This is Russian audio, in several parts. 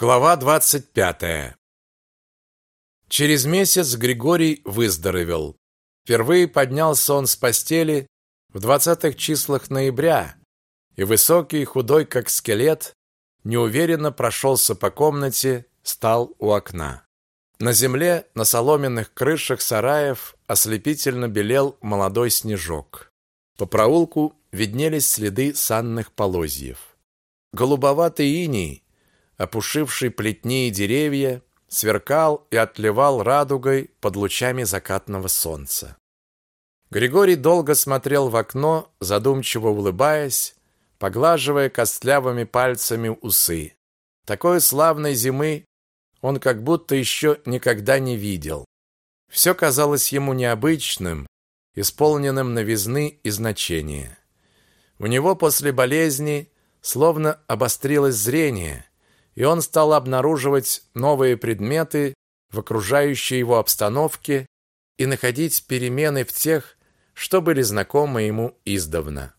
Глава двадцать пятая. Через месяц Григорий выздоровел. Впервые поднялся он с постели в двадцатых числах ноября, и высокий, худой как скелет, неуверенно прошелся по комнате, стал у окна. На земле, на соломенных крышах сараев ослепительно белел молодой снежок. По проулку виднелись следы санных полозьев. Голубоватый иней опушивший плетни и деревья, сверкал и отливал радугой под лучами закатного солнца. Григорий долго смотрел в окно, задумчиво улыбаясь, поглаживая костлявыми пальцами усы. Такой славной зимы он как будто еще никогда не видел. Все казалось ему необычным, исполненным новизны и значения. У него после болезни словно обострилось зрение, и он стал обнаруживать новые предметы в окружающей его обстановке и находить перемены в тех, что были знакомы ему издавна.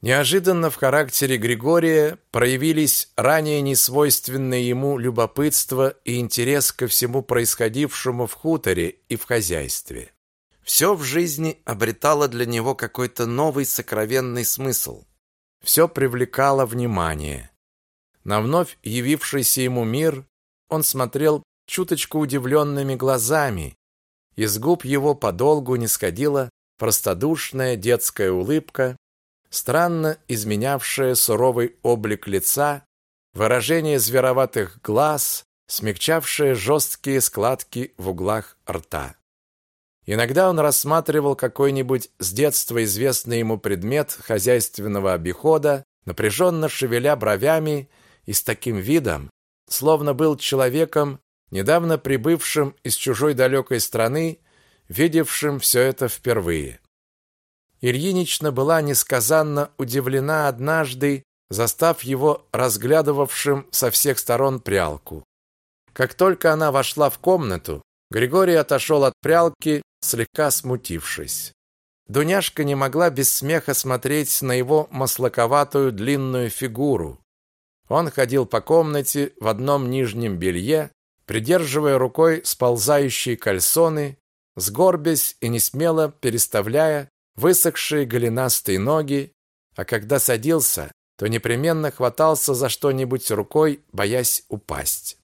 Неожиданно в характере Григория проявились ранее несвойственные ему любопытство и интерес ко всему происходившему в хуторе и в хозяйстве. Все в жизни обретало для него какой-то новый сокровенный смысл. Все привлекало внимание. На вновь явившийся ему мир он смотрел чуточку удивленными глазами. Из губ его подолгу не сходила простодушная детская улыбка, странно изменявшая суровый облик лица, выражение звероватых глаз, смягчавшее жесткие складки в углах рта. Иногда он рассматривал какой-нибудь с детства известный ему предмет хозяйственного обихода, напряженно шевеля бровями и с таким видом, словно был человеком, недавно прибывшим из чужой далекой страны, видевшим все это впервые. Ильинична была несказанно удивлена однажды, застав его разглядывавшим со всех сторон прялку. Как только она вошла в комнату, Григорий отошел от прялки, слегка смутившись. Дуняшка не могла без смеха смотреть на его маслаковатую длинную фигуру, он ходил по комнате в одном нижнем белье, придерживая рукой сползающие кальсоны, сгорбясь и несмело переставляя высохшие голенастые ноги, а когда садился, то непременно хватался за что-нибудь рукой, боясь упасть.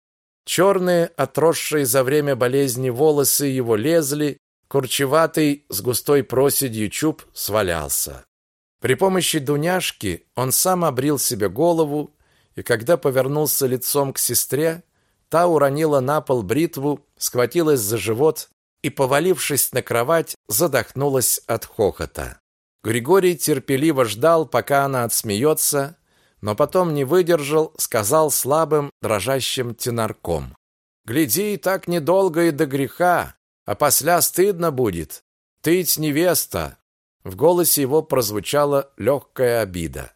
Черные, отросшие за время болезни волосы его лезли, курчеватый с густой проседью чуб свалялся. При помощи Дуняшки он сам обрил себе голову и когда повернулся лицом к сестре, та уронила на пол бритву, схватилась за живот и, повалившись на кровать, задохнулась от хохота. Григорий терпеливо ждал, пока она отсмеется, но потом не выдержал, сказал слабым, дрожащим тенарком. «Гляди, так недолго и до греха, а после стыдно будет. Тыть невеста!» В голосе его прозвучала легкая обида.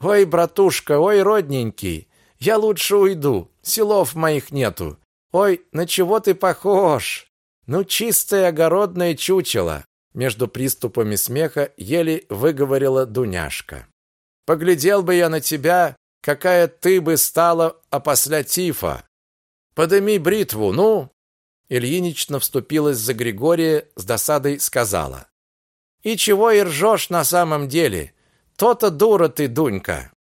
Ой, братушка, ой, родненький, я лучше уйду. Силов моих нету. Ой, на чего ты похож? Ну, чистое огородное чучело. Между приступами смеха еле выговорила Дуняшка. Поглядел бы я на тебя, какая ты бы стала опосля тифа. Подыми бритву, ну. Ильинична вступилась за Григория, с досадой сказала: "И чего и ржешь на самом деле? То-то дура ты, Дунька.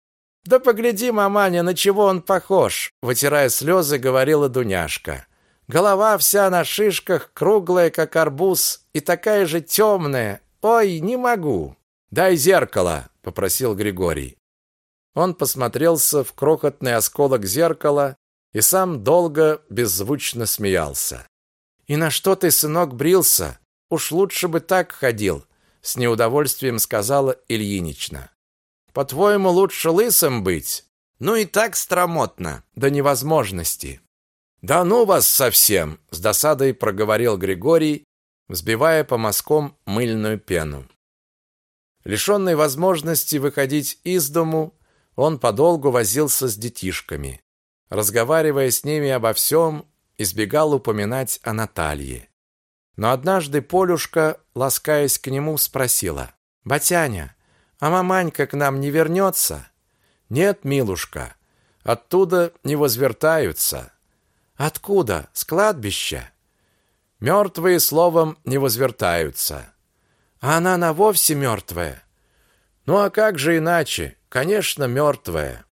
Да погляди, маманя, на чего он похож, вытирая слезы, говорила Дуняшка. Голова вся на шишках, круглая, как арбуз, и такая же темная. Ой, не могу. Дай зеркало, попросил Григорий. Он посмотрелся в крохотный осколок зеркала и сам долго беззвучно смеялся. И на что ты, сынок, брился? Уж лучше бы так ходил с неудовольствием сказала Ильинична. По-твоему, лучше лысым быть? Ну и так стромотно, до невозможности. Да ну вас совсем, с досадой проговорил Григорий, взбивая по мазкам мыльную пену. Лишенный возможности выходить из дому, он подолгу возился с детишками. Разговаривая с ними обо всем, избегал упоминать о Наталье. Но однажды Полюшка, ласкаясь к нему, спросила: "Батяня, а маманька к нам не вернется?» «Нет, милушка. Оттуда не возвертаются. Откуда? С кладбища? Мертвые словом не возвертаются. А она на вовсе мертвая. Ну а как же иначе? Конечно, мертвая.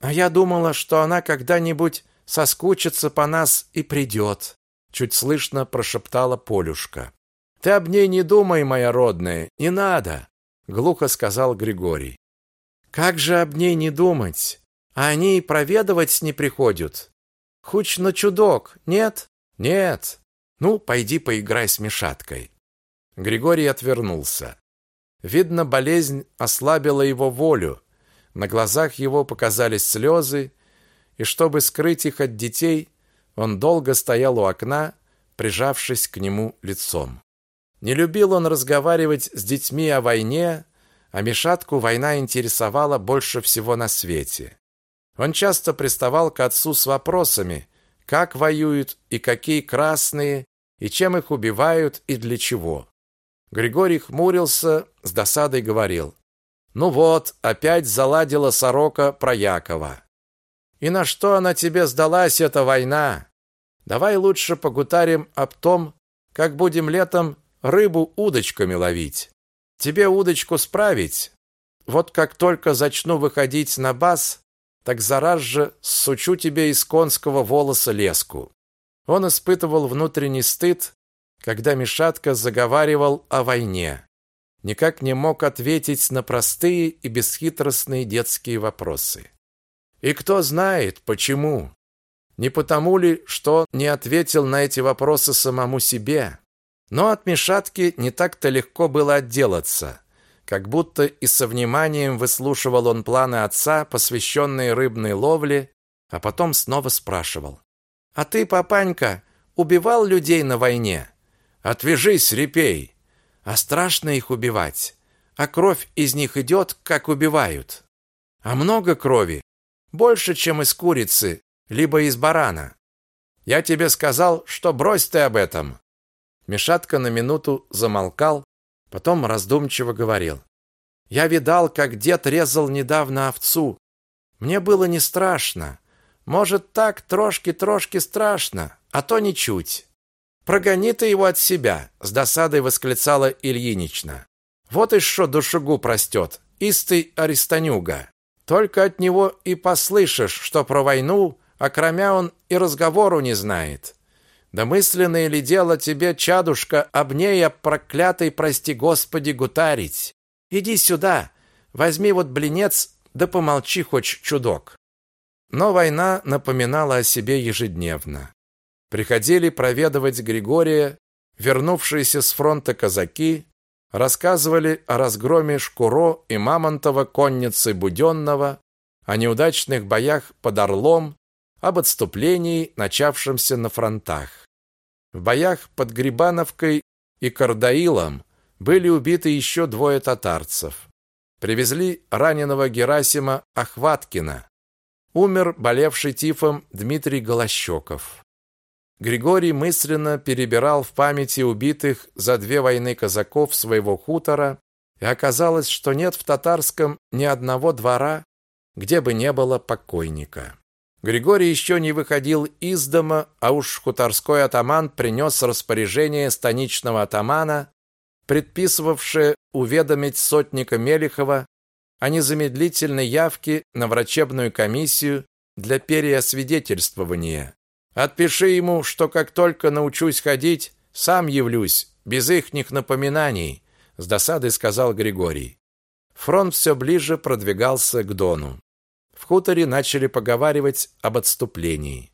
А я думала, что она когда-нибудь соскучится по нас и придет. Чуть слышно прошептала Полюшка. Ты об ней не думай, моя родная, не надо, глухо сказал Григорий. Как же об ней не думать? А они и проведывать не приходят. Хуч на чудок, нет? Нет. Ну, пойди поиграй с мешаткой. Григорий отвернулся. Видно, болезнь ослабила его волю. На глазах его показались слезы, и чтобы скрыть их от детей, он долго стоял у окна, прижавшись к нему лицом. Не любил он разговаривать с детьми о войне, а Мишатку война интересовала больше всего на свете. Он часто приставал к отцу с вопросами, как воюют и какие красные, и чем их убивают и для чего. Григорий хмурился, с досадой говорил: "Ну вот, опять заладила сорока про Якова. И на что она тебе сдалась эта война? Давай лучше погутарим об том, как будем летом рыбу удочками ловить. Тебе удочку справить? Вот как только зачну выходить на бас, так зараз же сучу тебе из конского волоса леску". Он испытывал внутренний стыд когда Мишатка заговаривал о войне. Никак не мог ответить на простые и бесхитростные детские вопросы. И кто знает, почему? Не потому ли, что не ответил на эти вопросы самому себе? Но от Мишатки не так-то легко было отделаться. Как будто и со вниманием выслушивал он планы отца, посвященные рыбной ловле, а потом снова спрашивал. «А ты, папанька, убивал людей на войне?» Отвяжись, репей. А страшно их убивать. А кровь из них идет, как убивают. А много крови. Больше, чем из курицы, либо из барана. Я тебе сказал, что брось ты об этом. Мишатка на минуту замолкал, потом раздумчиво говорил. Я видал, как дед резал недавно овцу. Мне было не страшно. Может, так трошки-трошки страшно, а то ничуть. Прогони ты его от себя, с досадой восклицала Ильинична. Вот и что душегуб растет, истый арестанюга. Только от него и послышишь, что про войну, а кроме он и разговору не знает. Да мысленное ли дело тебе, чадушка, об ней, об проклятой, прости Господи, гутарить? Иди сюда, возьми вот блинец, да помолчи хоть чудок. Но война напоминала о себе ежедневно. Приходили проведывать Григория, вернувшиеся с фронта казаки, рассказывали о разгроме Шкуро и Мамонтова конницы Буденного, о неудачных боях под Орлом, об отступлении, начавшемся на фронтах. В боях под Грибановкой и Кардаилом были убиты еще двое татарцев. Привезли раненого Герасима Ахваткина. Умер болевший тифом Дмитрий Голощёков. Григорий мысленно перебирал в памяти убитых за две войны казаков своего хутора, и оказалось, что нет в татарском ни одного двора, где бы не было покойника. Григорий еще не выходил из дома, а уж хуторской атаман принес распоряжение станичного атамана, предписывавшее уведомить сотника Мелихова о незамедлительной явке на врачебную комиссию для переосвидетельствования. Отпиши ему, что как только научусь ходить, сам явлюсь, без ихних напоминаний, с досадой сказал Григорий. Фронт все ближе продвигался к Дону. Хуторе начали поговаривать об отступлении.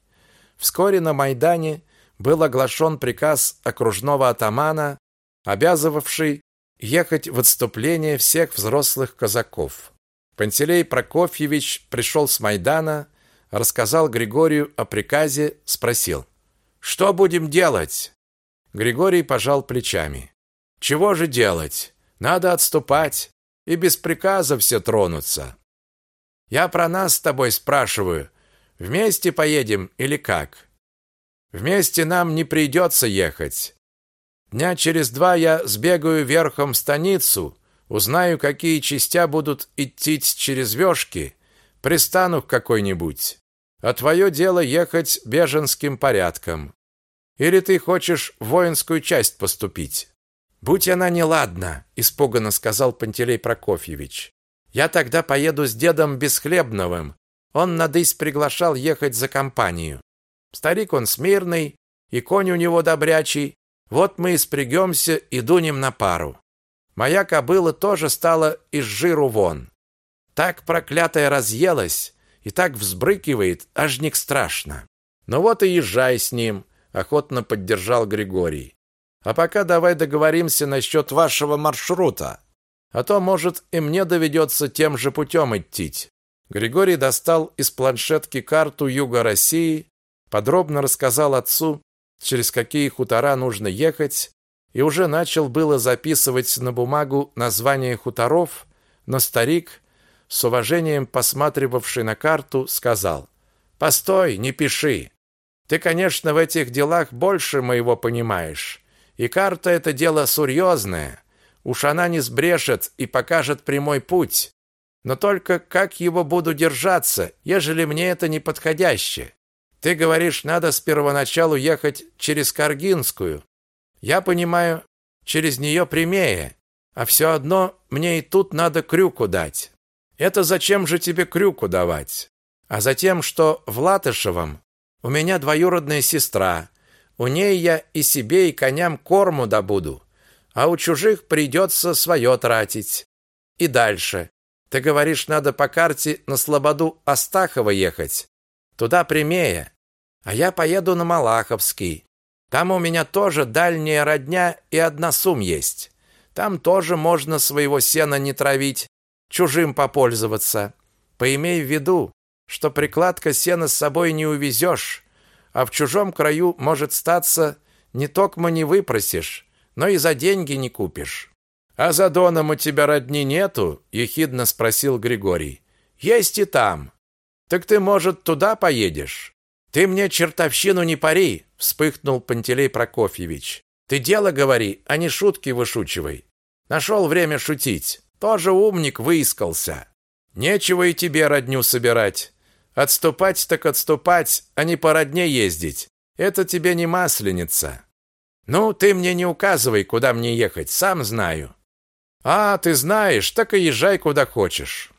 Вскоре на Майдане был оглашен приказ окружного атамана, обязывавший ехать в отступление всех взрослых казаков. Пантелей Прокофьевич пришел с Майдана рассказал Григорию о приказе, спросил: "Что будем делать?" Григорий пожал плечами. "Чего же делать? Надо отступать, и без приказа все тронутся. Я про нас с тобой спрашиваю. Вместе поедем или как? Вместе нам не придется ехать. Дня через два я сбегаю верхом в станицу, узнаю, какие части будут идти через вёшки, пристану к какой-нибудь. А твое дело ехать беженским порядком. Или ты хочешь в воинскую часть поступить? Будь она неладна, испуганно сказал Пантелей Прокофьевич. Я тогда поеду с дедом Бесхлебновым. Он надысь приглашал ехать за компанию. Старик он смирный, и конь у него добрячий. Вот мы и спрягемся и дунем на пару. Моя кобыла тоже стала из жиру вон. Так проклятая разъелась и так взбрыкивает, аж не страшно. Ну вот и езжай с ним, охотно поддержал Григорий. А пока давай договоримся насчет вашего маршрута. А то, может, и мне доведется тем же путем идти. Григорий достал из планшетки карту юга России, подробно рассказал отцу, через какие хутора нужно ехать, и уже начал было записывать на бумагу названия хуторов, но старик, с уважением посматривавший на карту, сказал: "Постой, не пиши. Ты, конечно, в этих делах больше моего понимаешь. И карта это дело серьезное. Уж она не сбрешет и покажет прямой путь. Но только как его буду держаться, ежели мне это не подходяще? Ты говоришь, надо с первоначалу ехать через Каргинскую. Я понимаю, через нее прямее, а все одно мне и тут надо крюку дать. Это зачем же тебе крюку давать? А затем, что в Латышевом у меня двоюродная сестра. У ней я и себе, и коням корму добуду, а у чужих придется свое тратить. И дальше. Ты говоришь, надо по карте на Слободу Астахова ехать. Туда прямее. А я поеду на Малаховский. Там у меня тоже дальняя родня и одна сум есть. Там тоже можно своего сена не травить, чужим попользоваться. Поимей в виду, что прикладка сена с собой не увезешь, а в чужом краю может статься не токмо не выпросишь, но и за деньги не купишь. А за Доном у тебя родни нету? ехидно спросил Григорий. Есть и там. Так ты, может, туда поедешь? Ты мне чертовщину не пари, вспыхнул Пантелей Прокофьевич. Ты дело говори, а не шутки вышучивай. Нашел время шутить. Тоже умник выискался. Нечего и тебе родню собирать. Отступать так отступать, а не по родне ездить. Это тебе не масленица. Ну, ты мне не указывай, куда мне ехать, сам знаю. А, ты знаешь, так и езжай куда хочешь.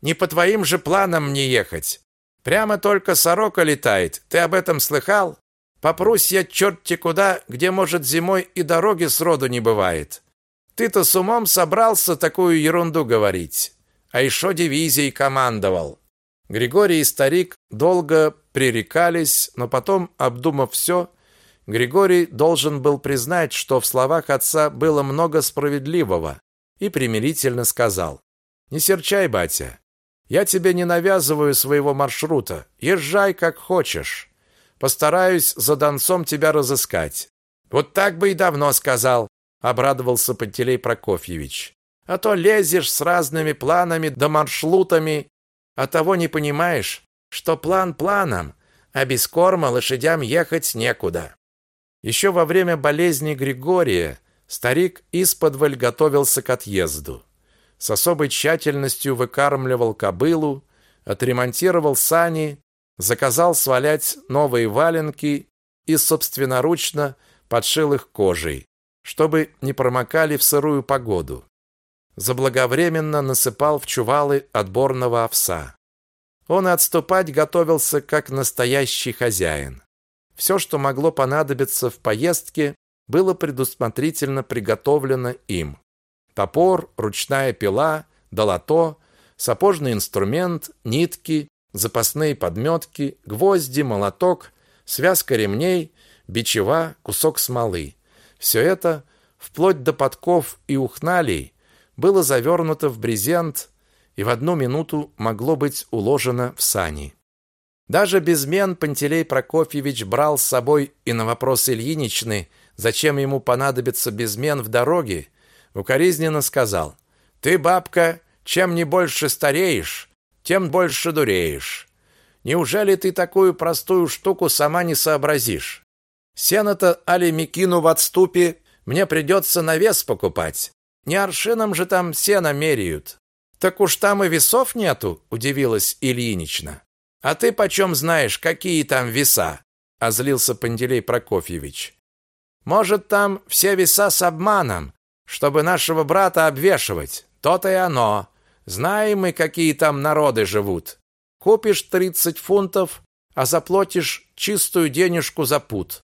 Не по твоим же планам мне ехать. Прямо только сорока летает. Ты об этом слыхал? Попрусь я черти куда, где, может, зимой и дороги сроду не бывает. Ты-то с умом собрался такую ерунду говорить. А еще дивизией командовал. Григорий и старик долго пререкались, но потом, обдумав все, Григорий должен был признать, что в словах отца было много справедливого, и примирительно сказал: "Не серчай, батя. Я тебе не навязываю своего маршрута. Езжай как хочешь. Постараюсь за Донцом тебя разыскать". Вот так бы и давно сказал, обрадовался Пантелей Прокофьевич. А то лезешь с разными планами да маршрутами, а того не понимаешь, что план планом, а без корма лошадям ехать некуда. Еще во время болезни Григория старик исподволь готовился к отъезду с особой тщательностью выкармливал кобылу, отремонтировал сани, заказал свалять новые валенки и собственноручно подшил их кожей, чтобы не промокали в сырую погоду. Заблаговременно насыпал в чувалы отборного овса. Он отступать готовился как настоящий хозяин. Все, что могло понадобиться в поездке, было предусмотрительно приготовлено им топор, ручная пила, долото, сапожный инструмент, нитки, запасные подметки, гвозди, молоток, связка ремней, бичева, кусок смолы. Все это, вплоть до подков и ухналей, было завернуто в брезент и в одну минуту могло быть уложено в сани. Даже безмен Пантелей Прокофьевич брал с собой и на вопрос Ильиничны, зачем ему понадобится безмен в дороге, укоризненно сказал: "Ты, бабка, чем не больше стареешь, тем больше дуреешь. Неужели ты такую простую штуку сама не сообразишь? Сено-то али мекину в отступе мне придется на вес покупать. Не аршином же там сено меряют. Так уж там и весов нету, удивилась Ильинична. А ты почем знаешь, какие там веса? озлился Пантелей Прокофьевич. Может, там все веса с обманом, чтобы нашего брата обвешивать. То-то и оно. Знаем мы, какие там народы живут. Купишь тридцать фунтов, а заплатишь чистую денежку за пут.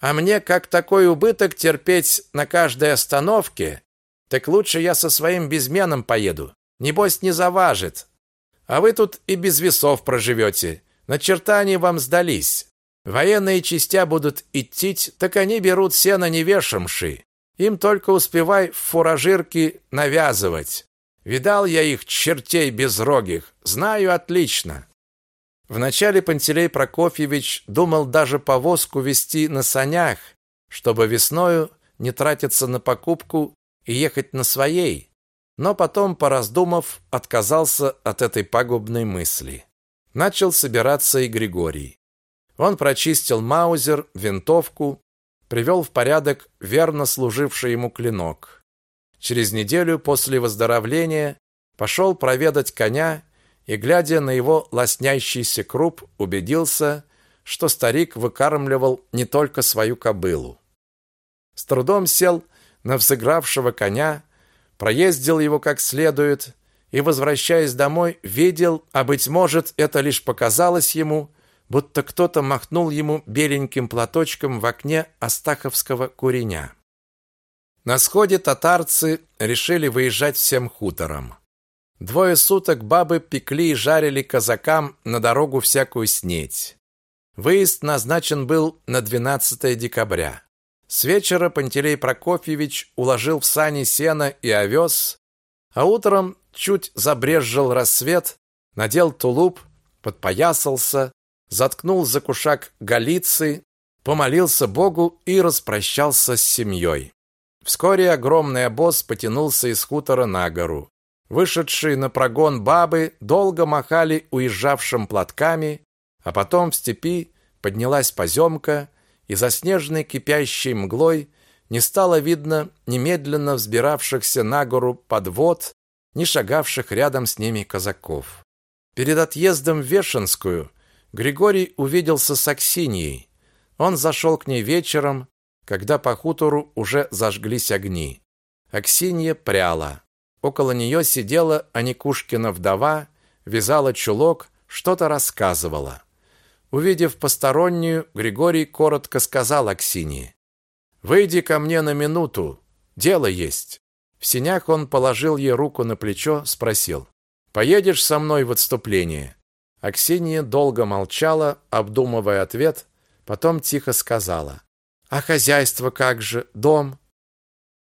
А мне, как такой убыток терпеть на каждой остановке, так лучше я со своим безменом поеду. Небось, не заважит. А вы тут и без весов проживете. На черта они вам сдались. Военные частя будут идти, так они берут сено не вешамши. Им только успевай фуражирки навязывать. Видал я их чертей безрогих, знаю отлично. Вначале Пантелей Прокофьевич думал даже повозку вести на санях, чтобы весною не тратиться на покупку и ехать на своей, но потом, пораздумав, отказался от этой пагубной мысли. Начал собираться и Григорий. Он прочистил маузер, винтовку, привел в порядок верно служивший ему клинок. Через неделю после выздоровления пошел проведать коня и, глядя на его лоснящийся круп, убедился, что старик выкармливал не только свою кобылу. С трудом сел на взыгравшего коня, проездил его как следует и, возвращаясь домой, видел, а, быть может, это лишь показалось ему, будто кто-то махнул ему беленьким платочком в окне астаховского куреня. На сходе татарцы решили выезжать всем хутором. Двое суток бабы пекли и жарили казакам на дорогу всякую снеть. Выезд назначен был на 12 декабря. С вечера Пантелей Прокофьевич уложил в сани сено и овес, а утром чуть забрезжил рассвет, надел тулуп, подпоясался, заткнул за кушак галицы, помолился Богу и распрощался с семьей. Вскоре огромный обоз потянулся из хутора на гору. Вышедшие на прогон бабы долго махали уезжавшим платками, а потом в степи поднялась поземка, и за снежной кипящей мглой не стало видно немедленно взбиравшихся на гору подвод, ни шагавших рядом с ними казаков. Перед отъездом в Вешенскую Григорий увиделся с Аксиньей. Он зашел к ней вечером, когда по хутору уже зажглись огни. Аксинья пряла. Около нее сидела Аникушкина вдова, вязала чулок, что-то рассказывала. Увидев постороннюю, Григорий коротко сказал Аксинье: "Выйди ко мне на минуту, дело есть". В синях он положил ей руку на плечо, спросил: "Поедешь со мной в отступление?" Аксинья долго молчала, обдумывая ответ, потом тихо сказала: "А хозяйство как же, дом?"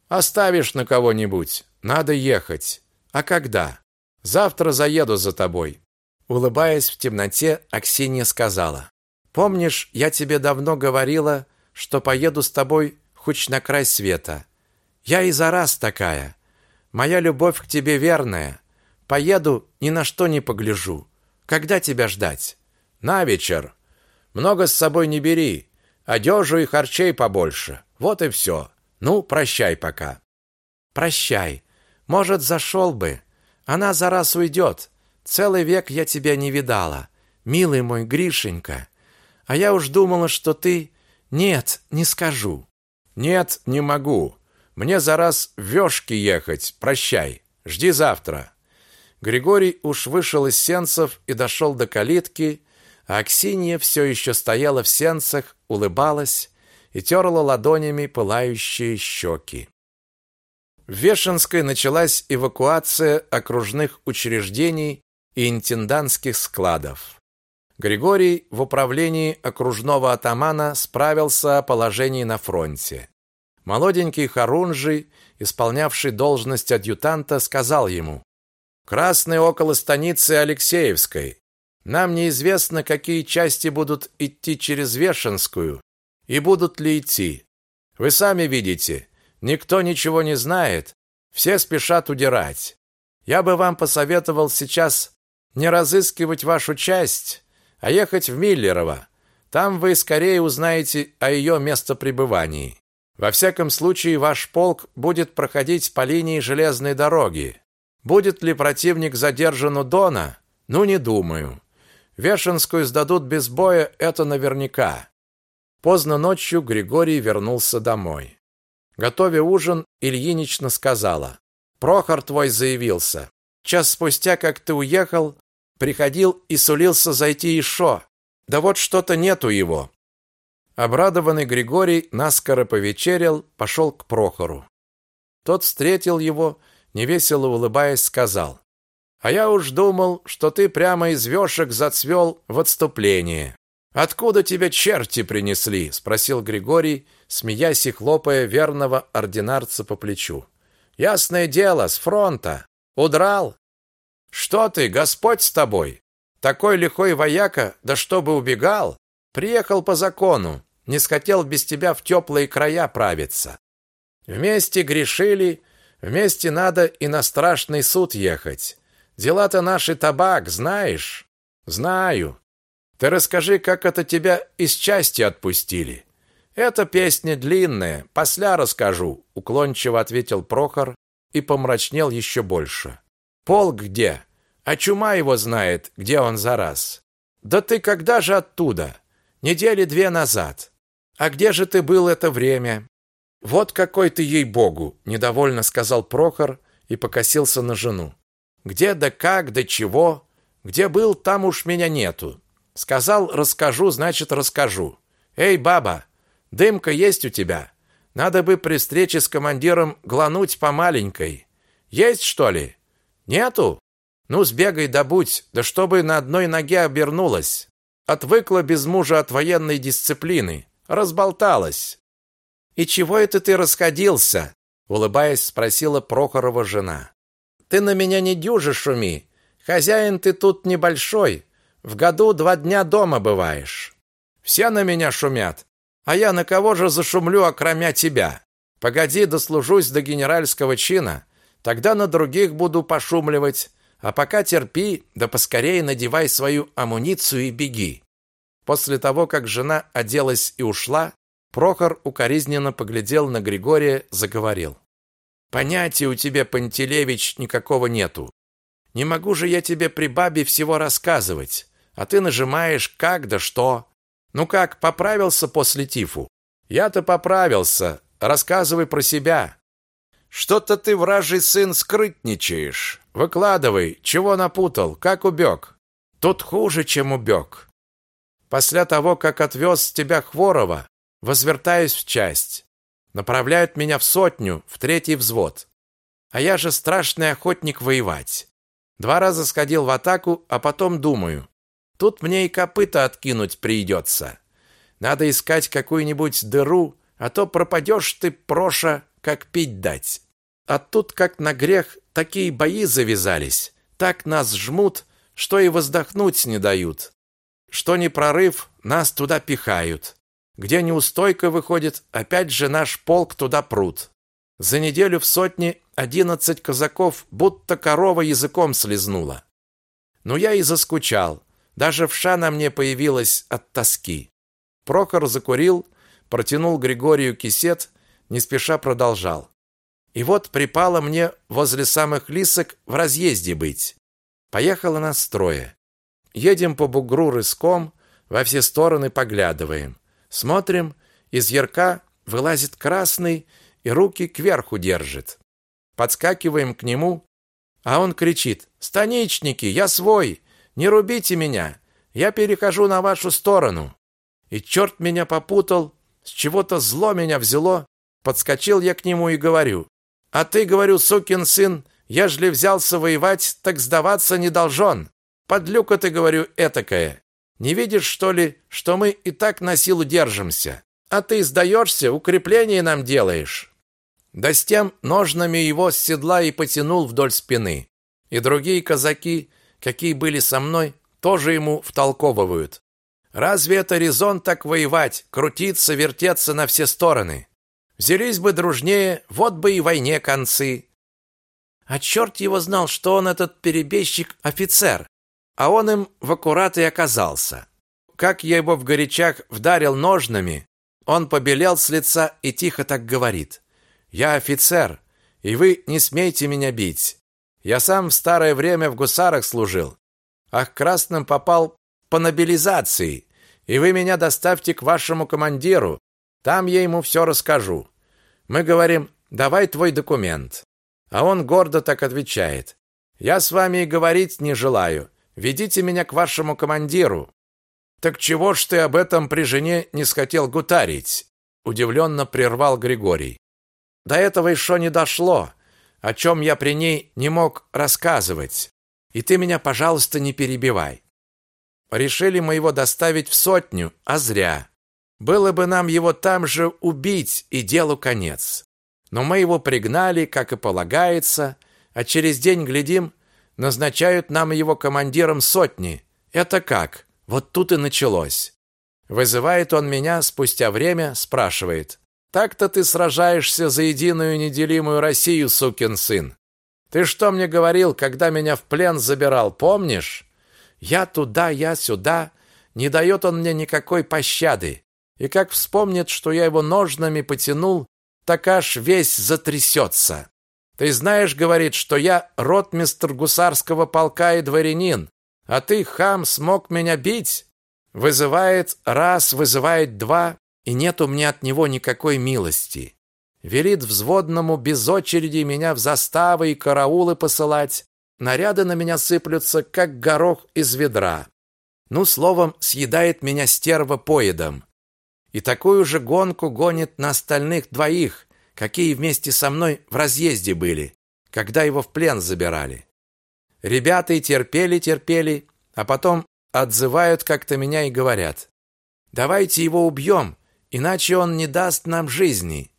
"Оставишь на кого-нибудь. Надо ехать. А когда? Завтра заеду за тобой. Улыбаясь в темноте, Аксинья сказала: "Помнишь, я тебе давно говорила, что поеду с тобой хоть на край света. Я и за раз такая. Моя любовь к тебе верная. Поеду, ни на что не погляжу. Когда тебя ждать? На вечер. Много с собой не бери. Одежу и харчей побольше. Вот и все. Ну, прощай пока. Прощай. Может, зашел бы. Она за раз уйдет. Целый век я тебя не видала, милый мой Гришенька. А я уж думала, что ты... Нет, не скажу. Нет, не могу. Мне за раз в Вёшки ехать. Прощай. Жди завтра. Григорий уж вышел из сенцев и дошел до калитки, а Аксинья все еще стояла в сенцах, улыбалась и терла ладонями пылающие щеки. В Вешенской началась эвакуация окружных учреждений и интендантских складов. Григорий в управлении окружного атамана справился о положении на фронте. Молоденький Харунжий, исполнявший должность адъютанта, сказал ему: "Красные около станицы Алексеевской. Нам неизвестно, какие части будут идти через Вешенскую и будут ли идти. Вы сами видите, никто ничего не знает, все спешат удирать. Я бы вам посоветовал сейчас не разыскивать вашу часть, а ехать в Миллерово. Там вы скорее узнаете о ее местопребывании. Во всяком случае, ваш полк будет проходить по линии железной дороги. Будет ли противник задержан у Дона? Ну, не думаю. Вешенскую сдадут без боя, это наверняка. Поздно ночью Григорий вернулся домой. Готовя ужин, Ильинична сказала: "Прохор твой заявился. Час спустя, как ты уехал, приходил и сулился зайти еще. Да вот что-то нету его". Обрадованный Григорий наскоро повечерял, пошел к Прохору. Тот встретил его, невесело улыбаясь, сказал: "А я уж думал, что ты прямо из вешек зацвел в отступление". Откуда тебя черти принесли? спросил Григорий, смеясь и хлопая верного ординарца по плечу. Ясное дело, с фронта. Удрал. Что ты, Господь с тобой? Такой лихой вояка, да чтобы убегал, приехал по закону, не схотел без тебя в теплые края правиться. Вместе грешили, вместе надо и на страшный суд ехать. Дела-то наши табак, знаешь? Знаю. Ты расскажи, как это тебя из части отпустили. Эта песня длинная, после расскажу, уклончиво ответил Прохор и помрачнел еще больше. Полк где? А чума его знает, где он зараз. Да ты когда же оттуда? Недели две назад. А где же ты был это время? Вот какой ты ей-богу, недовольно сказал Прохор и покосился на жену. Где да как, да чего? Где был, там уж меня нету. Сказал, расскажу, значит, расскажу. Эй, баба, дымка есть у тебя? Надо бы при встрече с командиром глянуть по маленькой. Есть, что ли? Нету? Ну, сбегай добудь, да чтобы на одной ноге обернулась. Отвыкла без мужа от военной дисциплины. Разболталась. И чего это ты расходился? Улыбаясь, спросила Прохорова жена. Ты на меня не дюжи шуми. Хозяин ты тут небольшой, в году два дня дома бываешь. Все на меня шумят, а я на кого же зашумлю, окромя тебя? Погоди, дослужусь до генеральского чина, тогда на других буду пошумливать, а пока терпи, да поскорее надевай свою амуницию и беги. После того, как жена оделась и ушла, Прохор укоризненно поглядел на Григория, заговорил. Понятия у тебя, Пантелеевич, никакого нету. Не могу же я тебе при бабе всего рассказывать а ты нажимаешь как да что. Ну как, поправился после тифу? Я-то поправился. Рассказывай про себя. Что-то ты, вражий сын, скрытничаешь. Выкладывай, чего напутал, как убег. Тут хуже, чем убег. После того, как отвез тебя Хворова, возвертаюсь в часть. Направляют меня в сотню, в третий взвод. А я же страшный охотник воевать. Два раза сходил в атаку, а потом думаю, Тут мне и копыта откинуть придется. Надо искать какую-нибудь дыру, а то пропадешь ты, Проша, как пить дать. А тут, как на грех, такие бои завязались. Так нас жмут, что и воздохнуть не дают. Что не прорыв, нас туда пихают. Где неустойка выходит, опять же наш полк туда прут. За неделю в сотне одиннадцать казаков будто корова языком слезнула. Ну я и заскучал. Даже вша на мне появилась от тоски. Прохор закурил, протянул Григорию кисет, не спеша продолжал. И вот припало мне возле самых лисок в разъезде быть. Поехало нас трое. Едем по бугру рыском, во все стороны поглядываем. Смотрим, из ярка вылазит красный и руки кверху держит. Подскакиваем к нему, а он кричит: "Станичники, я свой! Не рубите меня. Я перехожу на вашу сторону. И черт меня попутал, с чего-то зло меня взяло. Подскочил я к нему и говорю: "А ты, говорю, сукин сын, ежели взялся воевать, так сдаваться не должен. Подлюка ты, говорю, этакая. Не видишь, что ли, что мы и так на силу держимся? А ты сдаешься, укрепление нам делаешь". Да с тем ножнами его с седла и потянул вдоль спины. И другие казаки какие были со мной, тоже ему втолковывают. Разве это резон так воевать, крутиться, вертеться на все стороны? Взялись бы дружнее, вот бы и войне концы. А черт его знал, что он этот перебежчик офицер, а он им в аккурат и оказался. Как я его в горячах вдарил ножнами, он побелел с лица и тихо так говорит: "Я офицер, и вы не смейте меня бить. Я сам в старое время в гусарах служил, а к красным попал по нобилизации, и вы меня доставьте к вашему командиру, там я ему все расскажу. Мы говорим, давай твой документ. А он гордо так отвечает, я с вами и говорить не желаю, ведите меня к вашему командиру. Так чего ж ты об этом при жене не схотел гутарить? Удивленно прервал Григорий. До этого еще не дошло, о чем я при ней не мог рассказывать. И ты меня, пожалуйста, не перебивай. Решили мы его доставить в сотню, а зря. Было бы нам его там же убить, и делу конец. Но мы его пригнали, как и полагается, а через день, глядим, назначают нам его командиром сотни. Это как? Вот тут и началось. Вызывает он меня спустя время, спрашивает. «Так-то ты сражаешься за единую неделимую Россию, сукин сын. Ты что мне говорил, когда меня в плен забирал, помнишь? Я туда, я сюда. Не дает он мне никакой пощады. И как вспомнит, что я его ножнами потянул, так аж весь затрясется. Ты знаешь, говорит, что я ротмистр гусарского полка и дворянин, а ты, хам, смог меня бить? Вызывает раз, вызывает два, и нет у меня от него никакой милости. Велит взводному без очереди меня в заставы и караулы посылать. Наряды на меня сыплются, как горох из ведра. Ну, словом, съедает меня стерва поедом. И такую же гонку гонит на остальных двоих, какие вместе со мной в разъезде были, когда его в плен забирали. Ребята и терпели, терпели, а потом отзывают как-то меня и говорят: "Давайте его убьем, иначе он не даст нам жизни".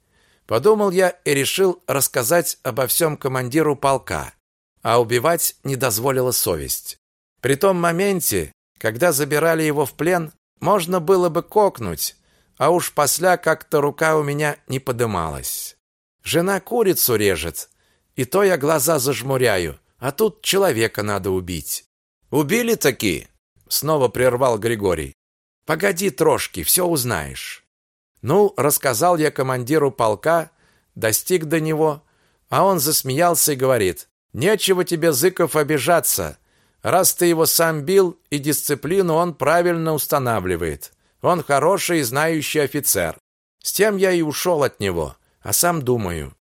Подумал я и решил рассказать обо всем командиру полка, а убивать не дозволила совесть. При том моменте, когда забирали его в плен, можно было бы кокнуть, а уж после как-то рука у меня не подымалась. Жена курицу режет, и то я глаза зажмуряю, а тут человека надо убить. Убили таки? Снова прервал Григорий. Погоди трошки, все узнаешь. Ну, рассказал я командиру полка, достиг до него, а он засмеялся и говорит: "Нечего тебе Зыков обижаться. Раз ты его сам бил, и дисциплину он правильно устанавливает. Он хороший и знающий офицер. С тем я и ушел от него, а сам думаю: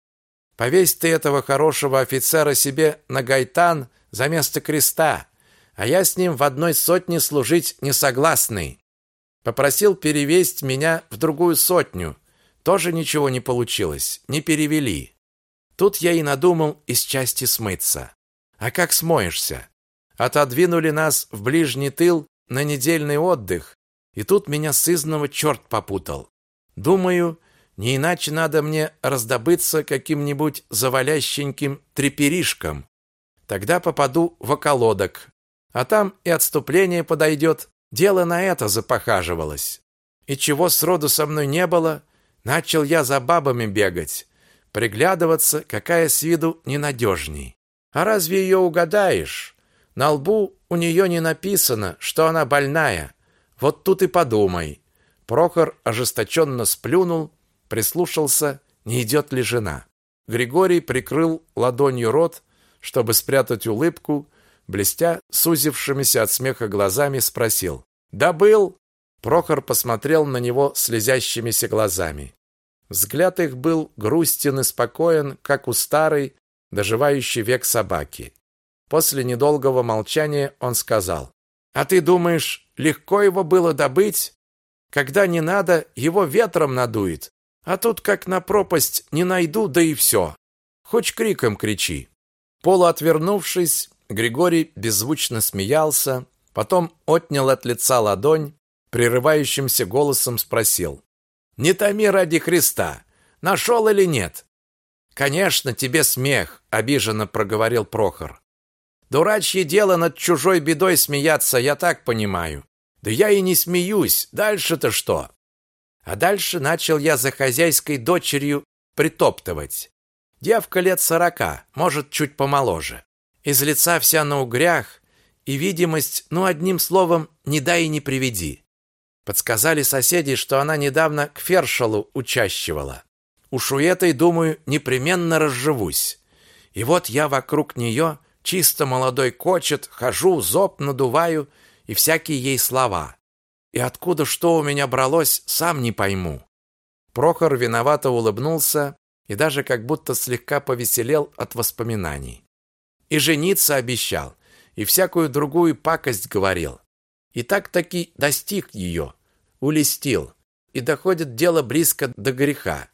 повесь ты этого хорошего офицера себе на гайтан за место креста, а я с ним в одной сотне служить не согласный. Попросил перевесть меня в другую сотню. Тоже ничего не получилось, не перевели. Тут я и надумал из части смыться. А как смоешься? Отодвинули нас в ближний тыл на недельный отдых, и тут меня сызного черт попутал. Думаю, не иначе надо мне раздобыться каким-нибудь завалященьким треперишком. Тогда попаду в околодок, а там и отступление подойдет. Дело на это запохаживалось. И чего сроду со мной не было, начал я за бабами бегать, приглядываться, какая с виду ненадежней. А разве ее угадаешь? На лбу у нее не написано, что она больная, вот тут и подумай. Прохор ожесточенно сплюнул, прислушался, не идет ли жена. Григорий прикрыл ладонью рот, чтобы спрятать улыбку, блестя сузившимися от смеха глазами, спросил: "Да был?" Прохор посмотрел на него слезящимися глазами. Взгляд их был грустен и спокоен, как у старой, доживающей век собаки. После недолгого молчания он сказал: "А ты думаешь, Легко его было добыть. Когда не надо, его ветром надует. А тут как на пропасть не найду, да и все. Хоть криком кричи. Полуотвернувшись, Григорий беззвучно смеялся, потом отнял от лица ладонь, прерывающимся голосом спросил: "Не томи ради Христа. Нашел или нет?" "Конечно, тебе смех", обиженно проговорил Прохор. "Дурачье дело над чужой бедой смеяться, я так понимаю. Да я и не смеюсь. Дальше-то что? А дальше начал я за хозяйской дочерью притоптывать. Девка лет сорока, может, чуть помоложе. Из лица вся на угрях, и видимость, ну, одним словом, не дай и не приведи. Подсказали соседи, что она недавно к Фершалу учащивала. Уж у этой, думаю, непременно разживусь. И вот я вокруг нее, чисто молодой кочет, хожу, зоб надуваю, и всякие ей слова. И откуда что у меня бралось, сам не пойму. Прохор виновато улыбнулся и даже как будто слегка повеселел от воспоминаний. И жениться обещал, и всякую другую пакость говорил. И так-таки достиг ее, улестил, и доходит дело близко до греха.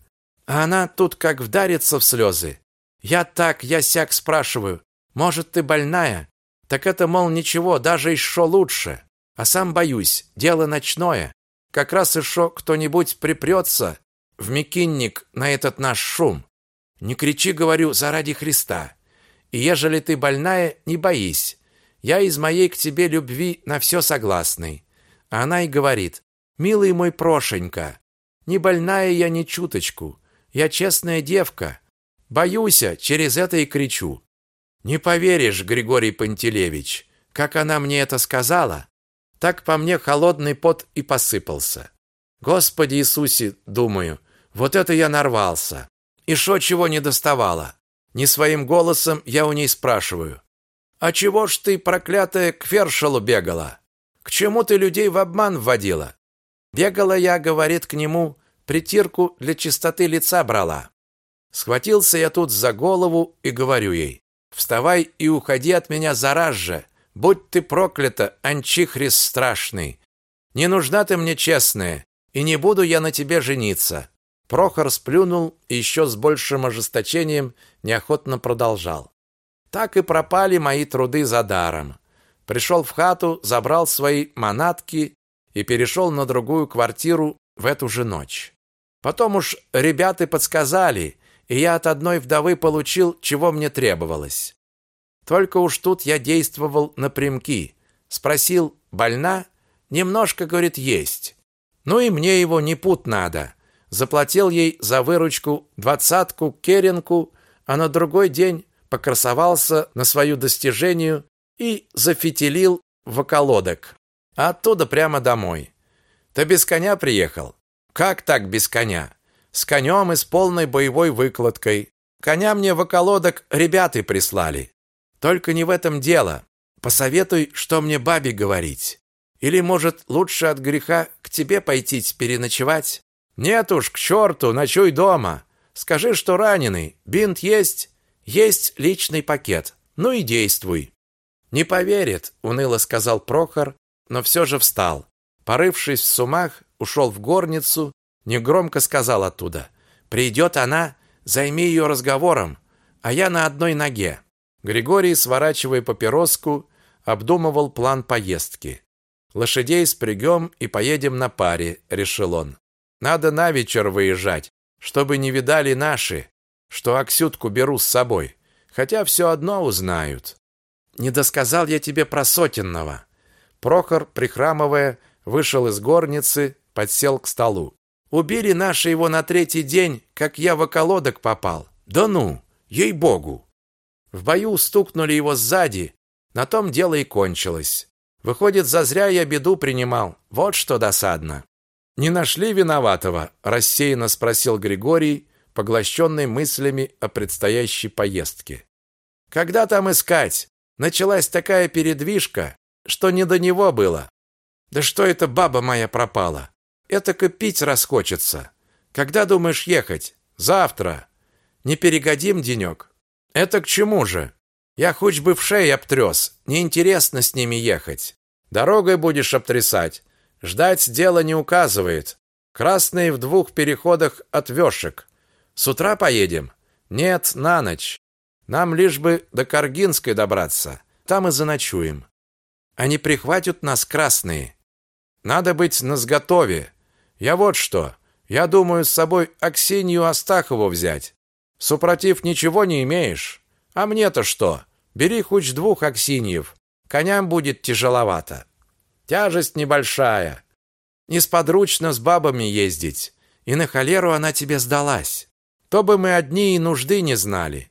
А она тут как вдарится в слезы. Я так, я сяк спрашиваю, может, ты больная? Так это, мол, ничего, даже еще лучше. А сам боюсь, дело ночное. Как раз еще кто-нибудь припрется в мекинник на этот наш шум. Не кричи, говорю, заради Христа. И ежели ты больная, не боись. Я из моей к тебе любви на все согласный. А она и говорит, милый мой Прошенька, не больная я ни чуточку. Я честная девка. Боюся, через это и кричу. Не поверишь, Григорий Пантелеевич, как она мне это сказала, так по мне холодный пот и посыпался. Господи Иисусе, думаю, вот это я нарвался. И что чего не доставало? Не своим голосом я у ней спрашиваю: "А чего ж ты, проклятая, к Фершелу бегала? К чему ты людей в обман вводила?" Бегала я, говорит к нему, притирку для чистоты лица брала. Схватился я тут за голову и говорю ей: Вставай и уходи от меня зараз же. Будь ты проклята, анчихрист страшный. Не нужна ты мне честная, и не буду я на тебе жениться. Прохор сплюнул и еще с большим ожесточением неохотно продолжал. Так и пропали мои труды за даром. Пришел в хату, забрал свои манатки и перешел на другую квартиру в эту же ночь. Потом уж ребята подсказали, и я от одной вдовы получил, чего мне требовалось. Только уж тут я действовал напрямки. Спросил, больна? Немножко, говорит, есть. Ну и мне его не пут надо. Заплатил ей за выручку двадцатку керенку, а на другой день покрасовался на свою достижению и зафитилил в околодок. А оттуда прямо домой. Ты без коня приехал? Как так без коня? С конем и с полной боевой выкладкой. Коня мне в околодок ребята прислали. Только не в этом дело. Посоветуй, что мне бабе говорить. Или, может, лучше от греха к тебе пойти переночевать? Нет уж, к черту, ночуй дома. Скажи, что раненый. Бинт есть? Есть личный пакет. Ну и действуй. Не поверит, уныло сказал Прохор, но все же встал. Порывшись в сумах, ушел в горницу негромко сказал оттуда: "Придет она, займи ее разговором, а я на одной ноге". Григорий, сворачивая папироску, обдумывал план поездки. Лошадей спрягем и поедем на паре, решил он. Надо на вечер выезжать, чтобы не видали наши, что Аксютку беру с собой, хотя все одно узнают. Не досказал я тебе про сотенного. Прохор, прихрамывая, вышел из горницы, подсел к столу. Убили наши его на третий день, как я в околодок попал. Да ну, ей-богу. В бою стукнули его сзади, на том дело и кончилось. Выходит, зазря я беду принимал. Вот что досадно. Не нашли виноватого, рассеянно спросил Григорий, поглощенный мыслями о предстоящей поездке. Когда там искать? Началась такая передвижка, что не до него было. Да что это баба моя пропала? Это пить расхочется. Когда думаешь ехать? Завтра. Не перегодим денек. Это к чему же? Я хоть бы в шее обтрес. Неинтересно с ними ехать. Дорогой будешь обтрясать. Ждать дело не указывает. Красные в двух переходах от вешек. С утра поедем? Нет, на ночь. Нам лишь бы до Каргинской добраться. Там и заночуем. Они прихватят нас красные. Надо быть на сготове. Я вот что. Я думаю с собой Аксинью Астахову взять. Супротив ничего не имеешь. А мне-то что? Бери хоть двух Аксиньев. Коням будет тяжеловато. Тяжесть небольшая. Несподручно с бабами ездить. И на холеру она тебе сдалась. То бы мы одни и нужды не знали.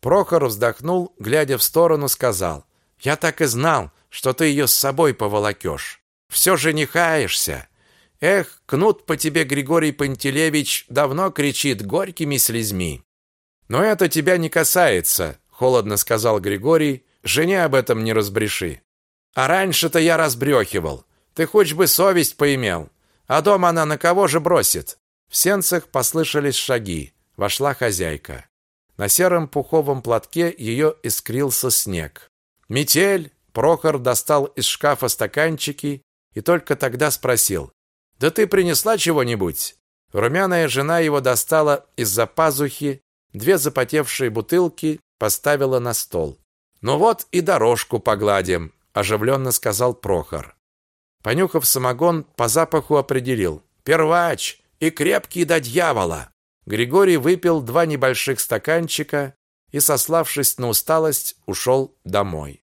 Прохор вздохнул, глядя в сторону, сказал: "Я так и знал, что ты ее с собой поволокешь. Все женихаешься. Эх, кнут по тебе Григорий Пантелеевич давно кричит горькими слезьми. Но это тебя не касается, холодно сказал Григорий. Жене об этом не разбреши. А раньше-то я разбрехивал. Ты хоть бы совесть поимел. А дома она на кого же бросит? В сенцах послышались шаги. Вошла хозяйка. На сером пуховом платке ее искрился снег. Метель, Прохор достал из шкафа стаканчики и только тогда спросил: "Да ты принесла чего-нибудь?" Румяная жена его достала из-за пазухи две запотевшие бутылки, поставила на стол. "Ну вот и дорожку погладим", оживленно сказал Прохор. Понюхав самогон, по запаху определил: "Первач и крепкий до дьявола". Григорий выпил два небольших стаканчика и, сославшись на усталость, ушел домой.